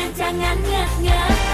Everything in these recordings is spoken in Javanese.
jangan jangan nggak nggak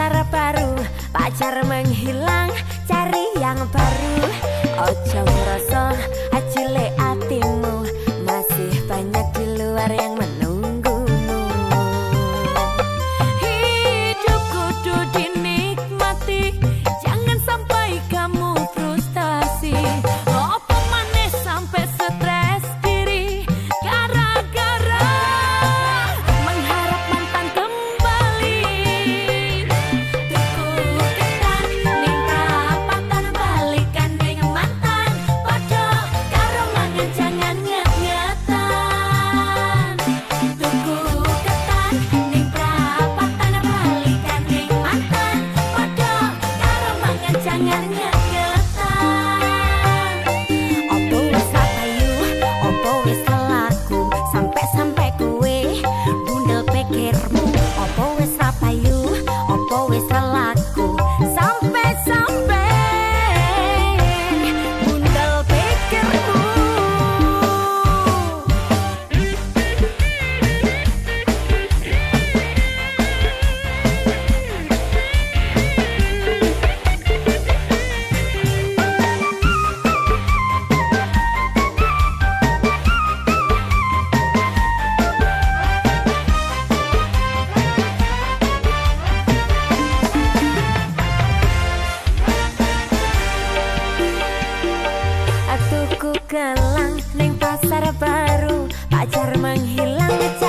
pasar baru pacar menghilang cari yang baru. Ojo ngerasa hilang